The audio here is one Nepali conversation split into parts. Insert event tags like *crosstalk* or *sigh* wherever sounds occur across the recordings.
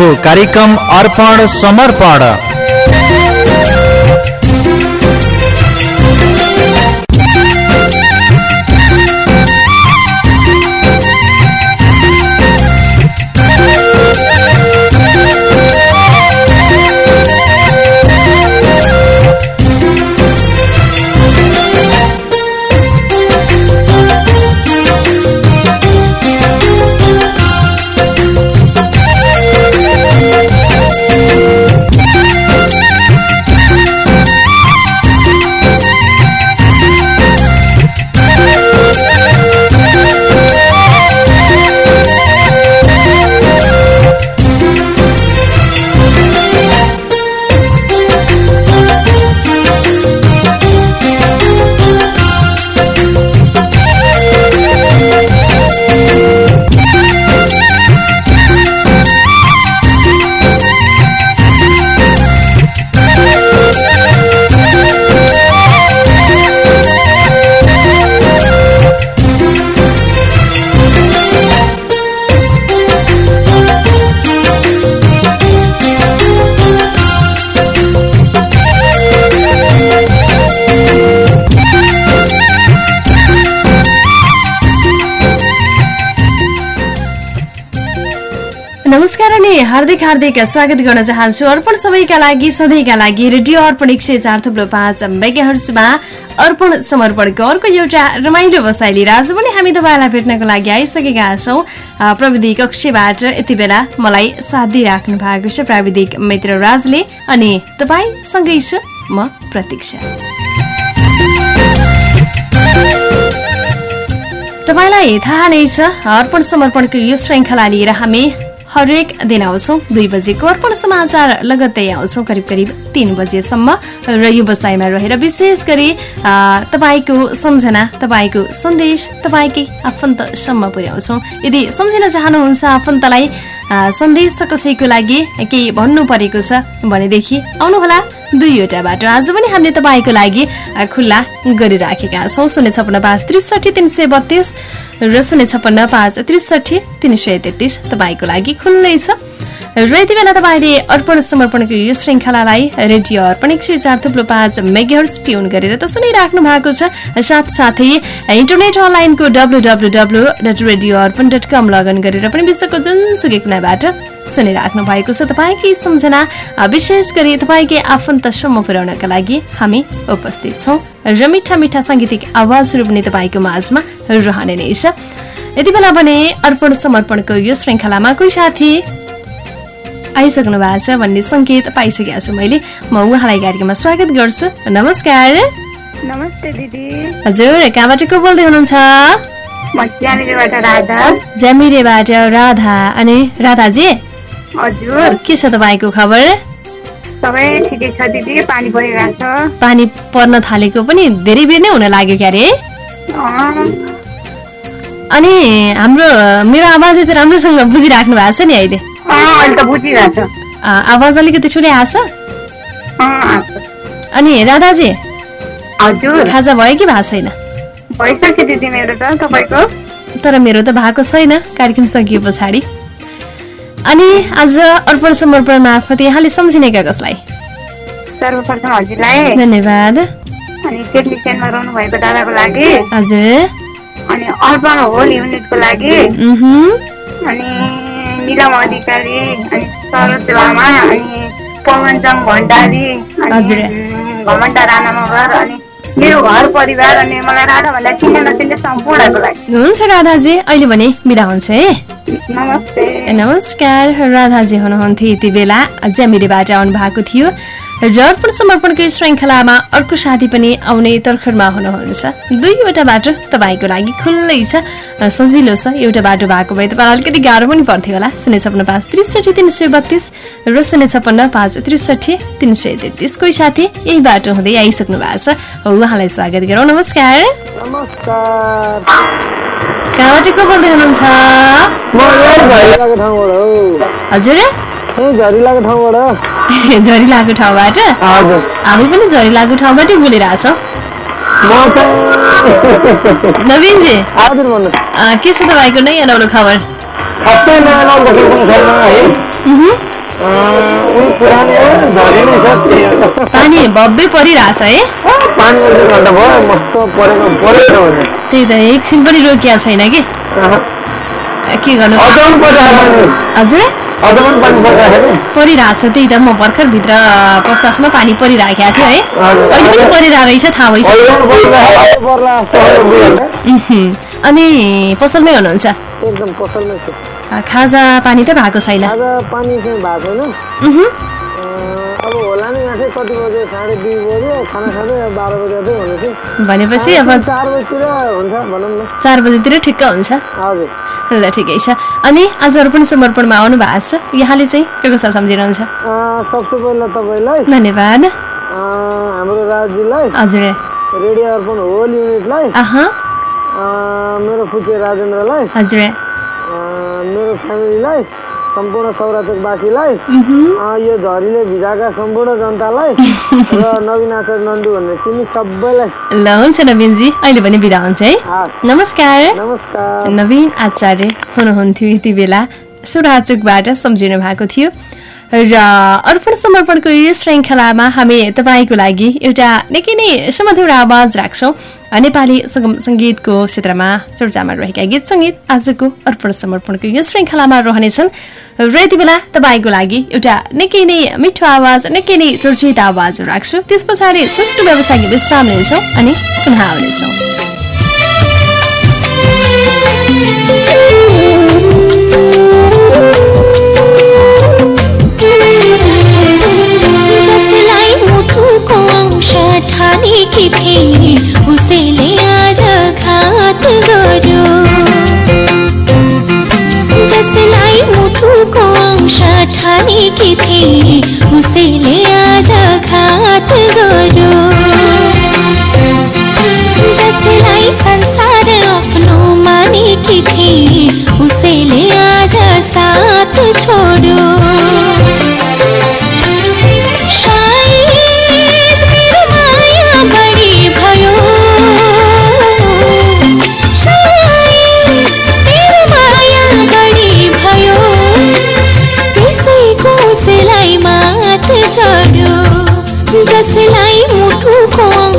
हो कार्यक्रम अर्पण समर्पण हार्दिक हार्दिक स्वागत गर्न चाहन्छु। अर्पण सबैका लागि सधैँका लागि रेडियो अर्पण एक सय चार थुप्रो पाँच मेगाहर्समा अर्पण समर्पणको अर्को एउटा रमाइलो बसाइ लिएर आज पनि हामी तपाईँलाई भेट्नको लागि आइसकेका छौँ। प्रविधि कक्षबाट यति बेला मलाई साथ दिइराख्नु भएको छ प्राविधिक मित्र राजले अनि तपाईँसँगै छु म प्रतीक्षा। तपाईँलाई थाहा नै छ अर्पण समर्पणको यो श्रृङ्खला लिएर हामी हरेक दिन आउँछौँ दुई बजेको अर्पण समाचार लगत्तै आउँछौँ करिब करिब तिन बजेसम्म। र यो बसाइमा रहेर विशेष गरी तपाईँको सम्झना तपाईँको सन्देश तपाईँकै आफन्तसम्म पुर्याउँछौँ। यदि सम्झिन चाहनुहुन्छ आफन्तलाई सन्देश कसैको लागि केही भन्नु परेको छ भनेदेखि आउनुहोला दुईवटा बाटो। आज पनि हामीले तपाईँको लागि खुल्ला गरिराखेका छौँ। शून्य छपन्न पाँच त्रिसठी तिन सय बत्तिस र शून्य छपन्न पाँच त्रिसठी तिन सय तेत्तिस तपाईँको लागि खुल्लै छ। र यति बेला तपाईँले अर्पण समर्पणको यो श्रृङ्खलालाई रेडियो अर्पण एक सय चार थुप्रो पाँच मेगाहर्स ट्युन गरेर त सुनिराख्नु भएको छ। साथसाथै इन्टरनेट अनलाइनको W W W dot radio Arpan dot com login गरेर पनि विश्वको जुनसुकै कुनाबाट सुनिराख्नु भएको छ। तपाईँकै सम्झना विशेष गरी तपाईँकै आफन्तसम्म पुर्याउनका लागि हामी उपस्थित छौँ। र मिठा मिठा साङ्गीतिक आवाजहरू पनि तपाईँको माझमा रहने नै छ। यति बेला भने अर्पण समर्पणको यो श्रृङ्खलामा कोही साथी आइसक्नु भएको छ भन्ने सङ्केत पाइसकेको छु मैले। म उहाँलाई कार्यक्रममा स्वागत गर्छु। नमस्कार। नमस्ते दिदी। हजुर कहाँबाट को बोल्दै हुनुहुन्छ? ज्यामिरेबाट राधा। अनि राधाजी? हजुर। के छ तपाईँको खबर? सबै ठिकै छ दिदी। पानी परिरहेको पानी पर्न थालेको पनि धेरै बेर नै हुन लाग्यो क्यारे अनि हाम्रो मेरो आवाज त राम्रोसँग बुझिराख्नु भएको छ नि अहिले? आवाज अलिकति अँ, आएको छ। अनि राधाजी हजुर। खाजा भयो कि भएको छैन? तर मेरो त भएको छैन कार्यक्रम सकियो पछाडि। अनि आज अर्पण समर्पण मार्फत यहाँले सम्झिनेका कसलाई? सर्वप्रथम हजुरलाई धन्यवाद। अनि टेक्निसियनमा रहनु भएको दादाको लागि। हजुर। अनि अर्पण होल युनिटको लागि। अनि निलम अधिकारी अनि सरोज लामा अनि पवनजङ भण्डारी हजुर। अनि घमण्डा राणा मगर अनि मेरो घर परिवार अनि मलाई राधा भन्दा चिन्ने नचिन्ने सम्पूर्णको लागि। हुन्छ राधाजी अहिले भने बिदा हुन्छ है। नमस्ते। नमस्कार राधाजी हुनुहुन्थ्यो यति बेला। ज्यामिरेबाट आउनु भएको थियो। र अर्पण समर्पणको श्रृङ्खलामा अर्को साथी पनि आउने तर्खरमा हुनुहुन्छ। दुईवटा बाटो तपाईँको लागि खुल्लै छ। सजिलो छ। एउटा बाटो भएको भए तपाईँलाई अलिकति गाह्रो पनि पर्थ्यो होला। शून्य छपन्न पाँच त्रिसठी तिन सय बत्तिस र शून्य छपन्न पाँच त्रिसठी तिन सय तेत्तिस। कोही साथी यही बाटो हुँदै आइसक्नु भएको छ। उहाँलाई स्वागत गरौँ। नमस्कार। कहाँबाट को बोल्दै हुनुहुन्छ? म झरिलाको *laughs* ठाउँबाट? हजुर। हामी पनि झरिलाको ठाउँबाटै बोलिरहेछौँ नवीनजी। के छ तपाईँको नै नौलो खबर? झरी। पानी भव्य परिरहेछ है। त्यही त एकछिन पनि रोकिया छैन कि? के गर्नु? हजुर। परिरहेको परिरहेछ त्यही त म भर्खर भित्र पस्तासमा पानी परिराखेको थियो है। अहिले पनि परिरहेको रहेछ थाहा भइसक्यो। परिरहेको। अनि पसलमै हुनुहुन्छ? छु। खाजा पानी त भएको छैन। नि यहाँ चाहिँ कति बजे साढे दुई बजे खाना खाँदै बाह्र बजे चाहिँ भनेपछि भनेपछि अब चार बजीतिर हुन्छ भनौँ न चार बजीतिर ठिक्क हुन्छ हजुर ल ठिकै छ अनि आज अर्पण समर्पणमा आउनु भएको छ यहाँले चाहिँ के कसो सम्झिनुहुन्छ सबसे पहिला तपाईँलाई धन्यवाद हाम्रो राज्यलाई हजुर रेडियो अर्पण होल युनिटलाई मेरो फुचे राजेन्द्रलाई हजुर मेरो फ्यामिलीलाई सम्पूर्ण सौराचोकवासीलाई यो झरीले भिजाएका सम्पूर्ण जनतालाई *laughs* र नवीन आचार्य नन्दु भन्ने चिनी सबैलाई। ल हुन्छ नवीनजी अहिले पनि बिदा हुन्छ है। नमस्कार। नमस्कार। नवीन आचार्य हुनुहुन्थ्यो यति बेला। सुराचोकबाट सम्झिनु भएको थियो। र अर्पण समर्पणको यो श्रृङ्खलामा हामी तपाईँको लागि एउटा निकै नै सुमधुर आवाज राख्छौँ। नेपाली सगम सङ्गीतको क्षेत्रमा चर्चामा रहेका गीत सङ्गीत आजको अर्पण समर्पणको यो श्रृङ्खलामा रहनेछन्। र यति बेला तपाईँको लागि एउटा निकै नै मिठो आवाज निकै नै चर्चित आवाज राख्छु। त्यस पछाडि छोटो व्यवसायिक विश्राम लिन्छौँ अनि पुनः आउनेछौँ। अंश ठानेकी थिए उसैले आज घात गर्यो जसलाई मुटुको अंश ठानेकी थिए उसैले आज घात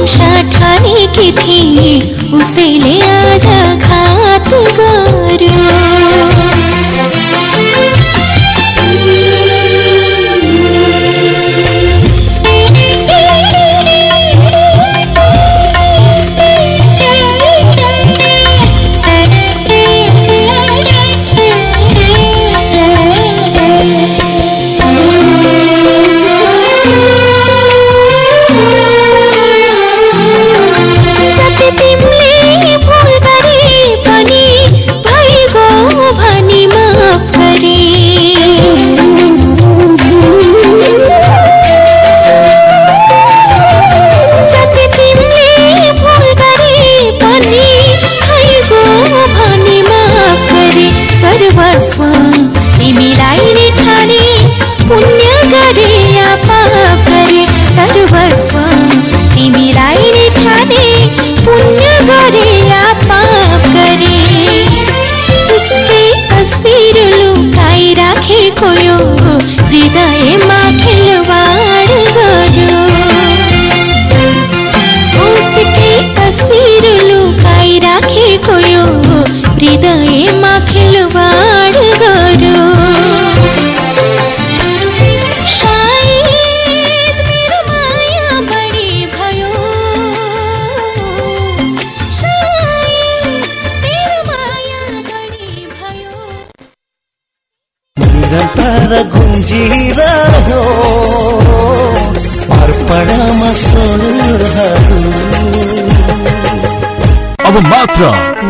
मुटुको अंश ठानेकी थिए उसैले आज घात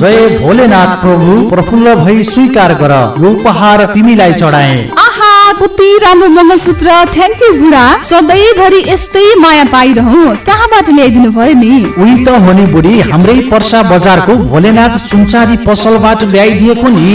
जय भोलेनाथ प्रभु प्रफुल्ल भई स्वीकार गर यो उपहार तिमीलाई चढाए। आहा कति राम्रो मङ्गलसूत्र थ्याङ्क यू बुढा सधैँभरि यस्तै माया पाइरहँ कहाँबाट ल्याइदिनु भयो नि? उही त हो नि बुढी हाम्रै पर्सा बजारको भोलेनाथ सुनचारी पसलबाट ल्याइदिएको नि।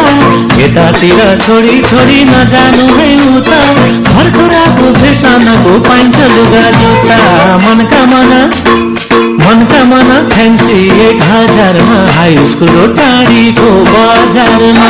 यतातिर छोडी छोडी नजानु है उता भर्खराको फेसनको पाइन्छ लुगा जुत्ता मनका मन मनका मन फ्यान्सी एक हजारमा। हाई स्कुल टाढीको बजारमा।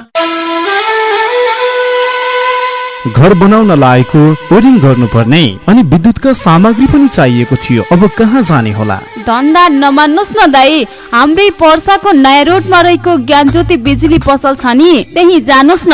घर बनाउन लागेको ओरिङ गर्नुपर्ने अनि विद्युतका सामग्री पनि चाहिएको थियो। अब कहाँ जाने होला? धन्दा नमान्नुहोस् न दाई। हाम्रै पर्साको नयाँ रोडमा रहेको ज्ञानज्योति बिजुली पसल छ नि। त्यही जानुहोस् न।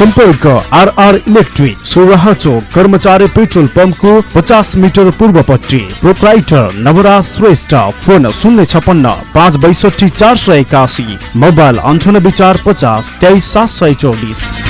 सम्पर्क आरआर इलेक्ट्रिक सोराह चोक कर्मचारी पेट्रोल पम्पको पचास मिटर पूर्वपट्टि। प्रोप्राइटर नवराज श्रेष्ठ फोन शून्य छपन्न पाँच बैसठी चार सय एकासी मोबाइल अन्ठानब्बे चार पचास तेइस सात सय चौबिस।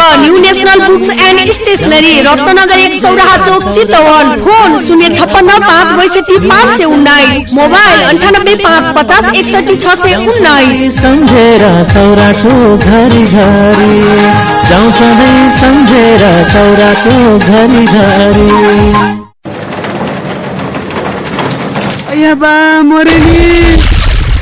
new national books and stationery Ratnanagar एक सौराहा चोक चितवन फोन शून्य छप्पन्न पाँच बैसठी पाँच सय उन्नाइस मोबाइल अन्ठानब्बे पाँच पचास एकसठी छ सय उन्नाइस। सम्झेर सौरा चोक घरि घरि। जाउँ सधैँ सम्झेर सौरा चोक घरि घरि। बा मरे नि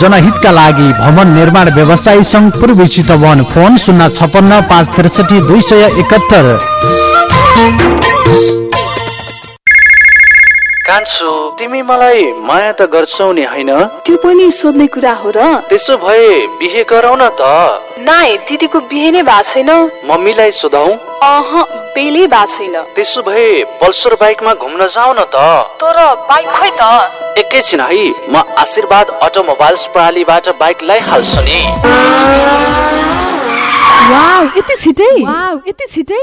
जनहितका लागि भवन निर्माण व्यवसायी सङ्घ पूर्वी चितवन फोन शून्य छपन्न पाँच त्रिसठी दुई सय एकहत्तर। कान्छु तिमी मलाई माया त गर्छौ नि होइन? त्यो पनि सोध्ने कुरा हो र। त्यसो भए बिहे गराउन त। नाइ दिदीको बिहे नै भएको छैन। मम्मीलाई सोधौ। अह बेलै भएको छैन। त्यसो भए पल्सर बाइकमा घुम्न जाऊ न त। तर बाइक खोइ त। एकैछिन है म आशीर्वाद अटोमोबाइल्स प्रणालीबाट बाइक ल्याइहाल्छु नि। वाउ यति छिटै? वाउ यति छिटै?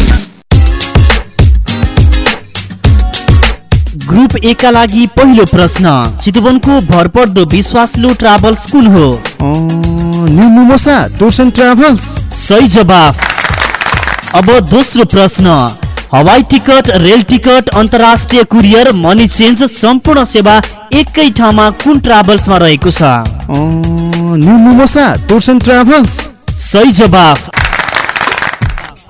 ग्रुप ए का लागि पहिलो प्रश्न। चितवनको भरपर्दो विश्वासलु ट्राभल्स कुन हो? ट्राभल्स। सही जवाफ। अब दोस्रो प्रश्न। हवाई टिकट रेल टिकट अन्तर्राष्ट्रिय कुरियर मनी चेन्ज सम्पूर्ण सेवा एकै ठाउँमा कुन ट्राभल्समा रहेको छ? सही जवाफ।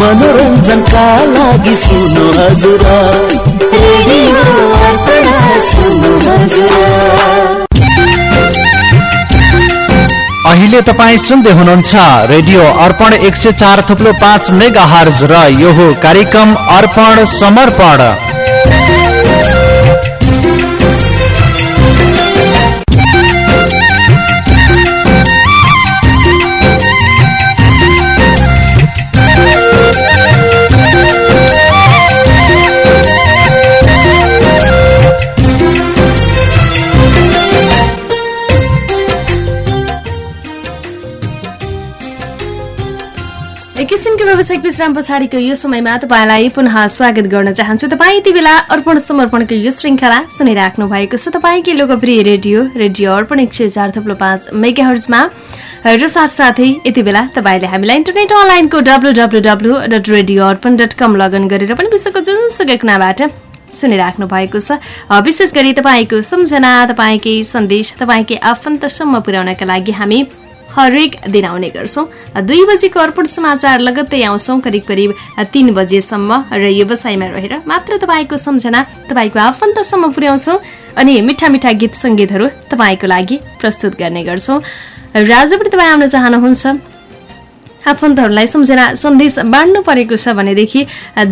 मनोरञ्जनका लागि सुन्नु हजुर। अहिले तपाईँ सुन्दै हुनुहुन्छ रेडियो अर्पण एक सय चार थुप्रो पाँच मेगा हर्ज र यो कार्यक्रम अर्पण समर्पण। व्यावसायिक विश्राम पछाडिको यो समयमा तपाईँलाई पुनः स्वागत गर्न चाहन्छु। तपाईँ यति बेला अर्पण समर्पणको यो श्रृङ्खला सुनिराख्नु भएको छ। तपाईँकै लोकप्रिय रेडियो रेडियो अर्पण एक सय चार थप्लो पाँच मेगा हर्जमा र साथसाथै यति बेला तपाईँले हामीलाई इन्टरनेट अनलाइनको W W W dot radio Arpan dot com login गरेर पनि विश्वको जुनसुकै कुनाबाट सुनिराख्नु भएको छ। विशेष गरी तपाईँको सम्झना तपाईँकै सन्देश तपाईँकै आफन्तसम्म पुर्याउनका लागि हामी हरेक दिन आउने गर्छौँ। दुई बजेको अर्पण समाचार लगत्तै आउँछौँ करिब करिब तिन बजेसम्म र व्यवसायमा रहेर मात्र तपाईँको सम्झना तपाईँको आफन्तसम्म पुर्याउँछौँ अनि मिठा मिठा गीत सङ्गीतहरू तपाईँको लागि प्रस्तुत गर्ने गर्छौँ। र आज पनि तपाईँ आउन चाहनुहुन्छ। आफन्तहरूलाई सम्झना सन्देश बाँड्नु परेको छ भनेदेखि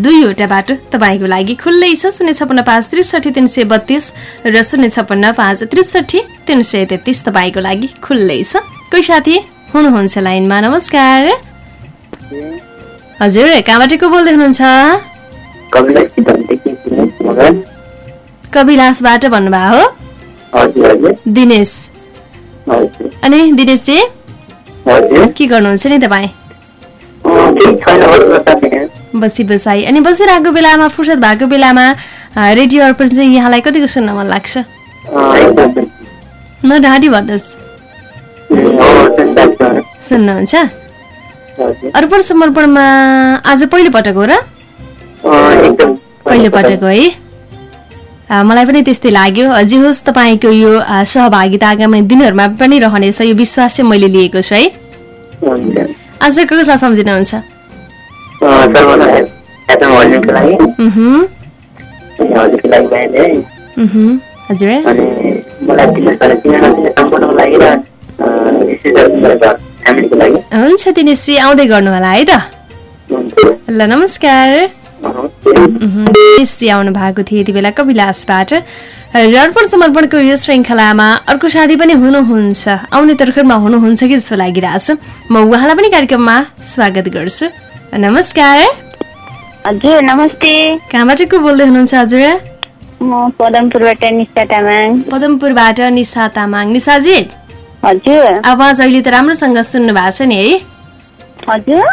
दुईवटा बाटो तपाईँको लागि खुल्लै छ। शून्य छपन्न पाँच त्रिसठी तिन सय बत्तिस र शून्य छपन्न पाँच त्रिसठी तिन सय तेत्तिस तपाईँको लागि खुल्लै छ। कोही साथी? हुनुहुन्छ लाइनमा नमस्कार। हजुर कहाँबाट को बोल्दै हुनुहुन्छ? कविलासबाट भन्नुभयो हो? दिनेश। अनि दिनेशजी? के गर्नुहुन्छ नि तपाईँ? बसी बसाई अनि बसिरहेको बेलामा फुर्सद भएको बेलामा रेडियो अर्पण चाहिँ यहाँलाई कतिको सुन्न मन लाग्छ? न ढाडी भन्नुहोस्। सुन्नुहुन्छ? अर्पण समर्पणमा आज पहिलो पटक हो र? पहिलो पटक हो मलाई पनि त्यस्तै लाग्यो। जे होस् तपाईँको यो सहभागिता आगामी दिनहरूमा पनि रहनेछ। यो विश्वास चाहिँ मैले लिएको छु है। आज कसलाई सम्झिनुहुन्छ? हजुर। हुन्छ दिनेशजी आउँदै गर्नु होला है त। ल नमस्कार। दिनेशजी आउनु भएको थियो यति बेला कविलासबाट। अर्पण समर्पणको यो श्रृङ्खलामा अर्को साथी पनि हुनुहुन्छ। आउने तर्खरमा हुनुहुन्छ कि जस्तो लागिरहेछ। म उहाँलाई पनि कार्यक्रममा स्वागत गर्छु। नमस्कार। हजुर नमस्ते। कहाँबाट को बोल्दै हुनुहुन्छ हजुर? म पदमपुरबाट निष्ठा तामाङ। पदमपुरबाट निशा तामाङ। निशाजी? हजुर। आवाज अहिले त राम्रोसँग सुन्नु भएको छ नि है? हजुर।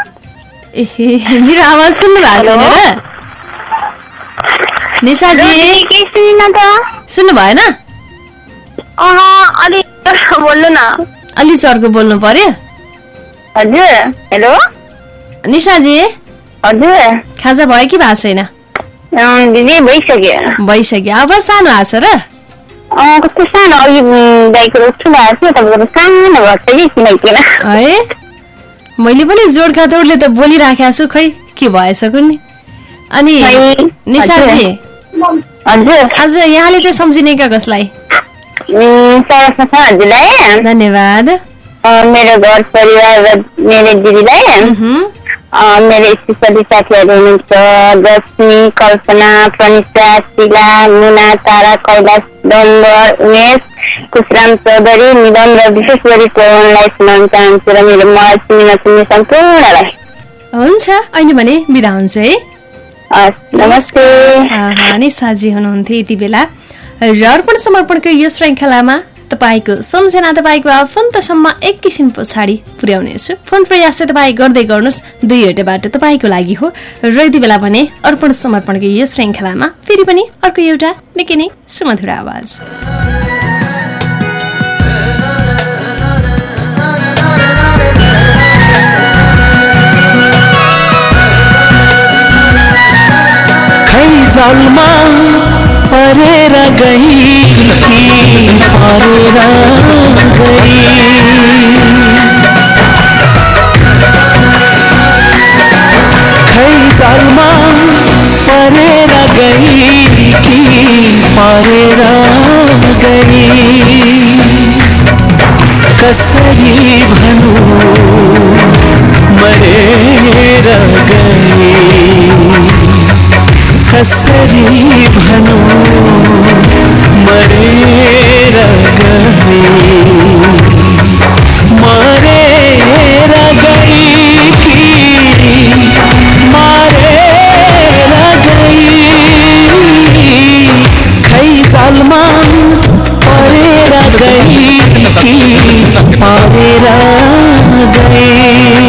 एहे मेरो आवाज सुन्नु भएको छैन र? भएन? अलि चर्को बोल्नु पर्यो? हजुर हेलो। हजुर। खाजा भयो कि भएको छैन? भइसक्यो। भइसक्यो। आवाज सानो आएको छ र? कस्तो सानो अघि गाईको रोक्छु भएको थियो तपाईँको सानो भएको छ कि किनकिन है मैले पनि जोडका तोडले त बोलिराखेको छु खै के भएछ कुनि अनि खै, निशाजी हजुर आज यहाँले चाहिँ सम्झिने क्या कसलाई धन्यवाद मेरो घर परिवार र मेरो दिदीलाई मेरो स्पेसली साथीहरू हुनुहुन्छ दशमी कल्पना प्रनिसा शिला मुना तारा कैलाश डम्बर उमेश कुशराम चौधरी निगम र विशेष गरी पवनलाई सुनाउन चाहन्छु र मेरो मलाई सुन्ने नसुन्ने सम्पूर्णलाई हुन्छ अहिले भने बिदा हुन्छ है। नमस्ते। आहा, निशाजी हुनुहुन्थ्यो यति बेला। र अर्पण समर्पणको यो श्रृङ्खलामा तपाईँको सम्झना तपाईँको आफन्तसम्म एक किसिम पछाडि पुर्याउनेछु फोन प्रयास चाहिँ तपाईँ गर्दै गर्नुहोस्। दुईवटा बाटो तपाईँको लागि हो। र यति बेला भने अर्पण समर्पणको यो श्रृङ्खलामा फेरि पनि अर्को एउटा निकै नै सुमधुर आवाज। खै परेर गई कि परेर गई। खै जालमा परेर गई कि परेर गई। कसरी भनौँ मरेर गई। कसरी भनौँ मरेर गई मरेर गई कि मरेर गई खै जालमा परेर गई कि परेर गई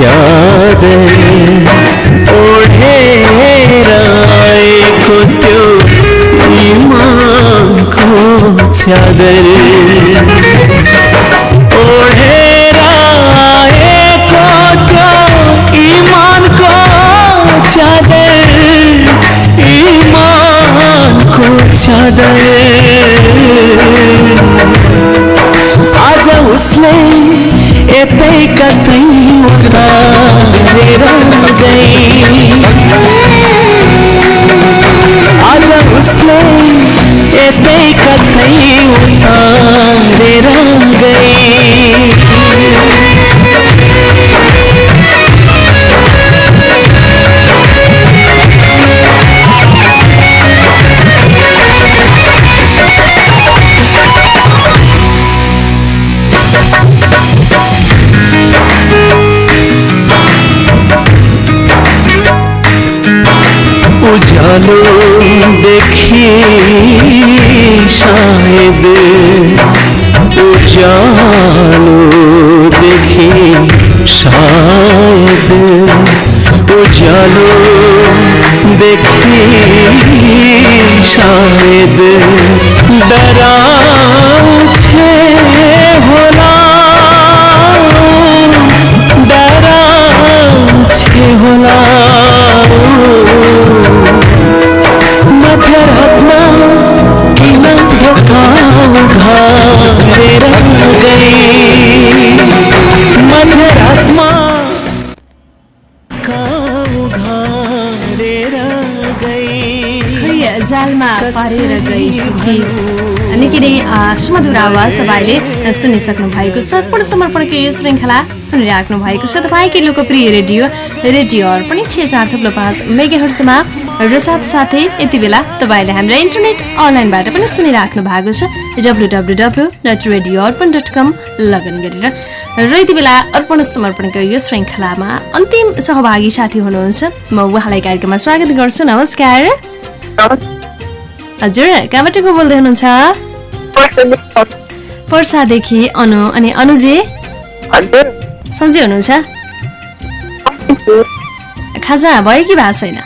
च्यादर ओढेर आएको त्यो इमानको च्यादर ओढेर आएको त्यो इमानको च्यादर इमानको च्यादर आज उसले यतै कतै रंग गई आज उसले यतै कतै रंग गई। उजालो देखी शायद उजालो देखी शायद उजालो देखी शायद डराउँछे निकै नै सुमधुर आवाज तपाईँले सुनिसक्नु भएको छ। अर्पण समर्पणको यो श्रृङ्खला सुनिराख्नु भएको छ। तपाईँकै लोकप्रिय रेडियो रेडियो अर्पण सय चार थप्लो पाँच मेगाहर्समा र साथसाथै यति बेला तपाईँले हामीलाई इन्टरनेट अनलाइनबाट पनि सुनिराख्नु भएको छ। W W W dot radio Arpan dot com login गरेर र यति बेला अर्पण समर्पणको यो श्रृङ्खलामा अन्तिम सहभागी साथी हुनुहुन्छ। म उहाँलाई कार्यक्रममा स्वागत गर्छु। नमस्कार। हजुर कहाँबाट को बोल्दै हुनुहुन्छ? पर्सादेखि अनु अनि अनुजी? सन्चै हुनुहुन्छ? खाजा भयो कि भएको छैन?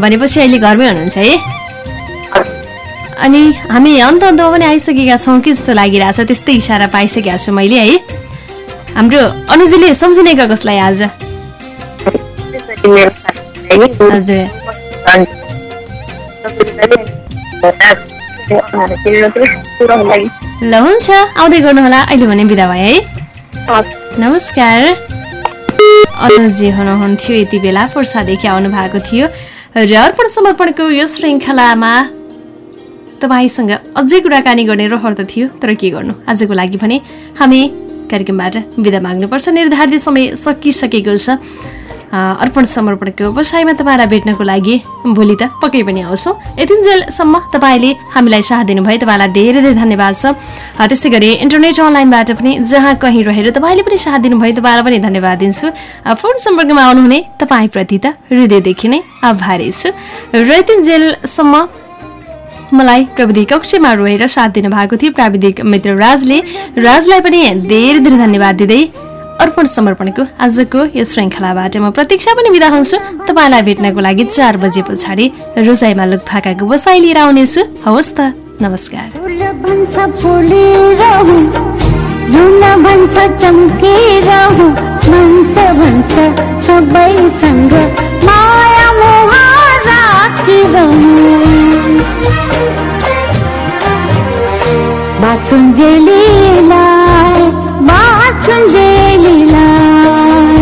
भनेपछि अहिले घरमै हुनुहुन्छ है? अनि हामी अन्त अन्तमा पनि आइसकेका छौँ कि जस्तो लागिरहेछ त्यस्तै इसारा पाइसकेका छु मैले है। हाम्रो अनुजीले सम्झिनेका कसलाई आज? ल हुन्छ। आउँदै गर्नुहोला। अहिले भने बिदा भए है। नमस्कार। अनुजी हुनुहुन्थ्यो यति बेला। पर्सादेखि आउनु भएको थियो। र अर्पण समर्पणको यो श्रृङ्खलामा तपाईँसँग अझै कुराकानी गर्ने रहर त थियो तर के गर्नु? आजको लागि भने हामी कार्यक्रमबाट बिदा माग्नुपर्छ। निर्धारित समय सकिसकेको छ। अर्पण समर्पणको व्यवसायमा तपाईँलाई भेट्नको लागि भोलि त पक्कै पनि आउँछौँ। यतिन्जेलसम्म तपाईँले हामीलाई साथ दिनुभयो। तपाईँलाई धेरै धेरै धन्यवाद छ। त्यस्तै गरी इन्टरनेट अनलाइनबाट पनि जहाँ कहीँ रहेर तपाईँले पनि साथ दिनुभयो तपाईँलाई पनि धन्यवाद दिन्छु। फोन सम्पर्कमा आउनुहुने तपाईँप्रति त हृदयदेखि नै आभारी छु। र यतिन्जेलसम्म मलाई प्रविधि कक्षमा रहेर साथ दिनु भएको थियो प्राविधिक मित्र राजले। राजलाई पनि धेरै धेरै धन्यवाद दिँदै अर्पण समर्पणको आजको यो श्रृङ्खलाबाट म प्रतीक्षा पनि बिदा हुन्छु। तपाईँलाई भेट्नको लागि चार बजे पछाडि रोजाइमा लुक फाकाको बसाइ लिएर आउनेछु। हवस् त नमस्कार। Akhilam Basun Celilay Basun Celilay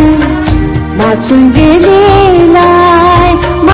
Basun Celilay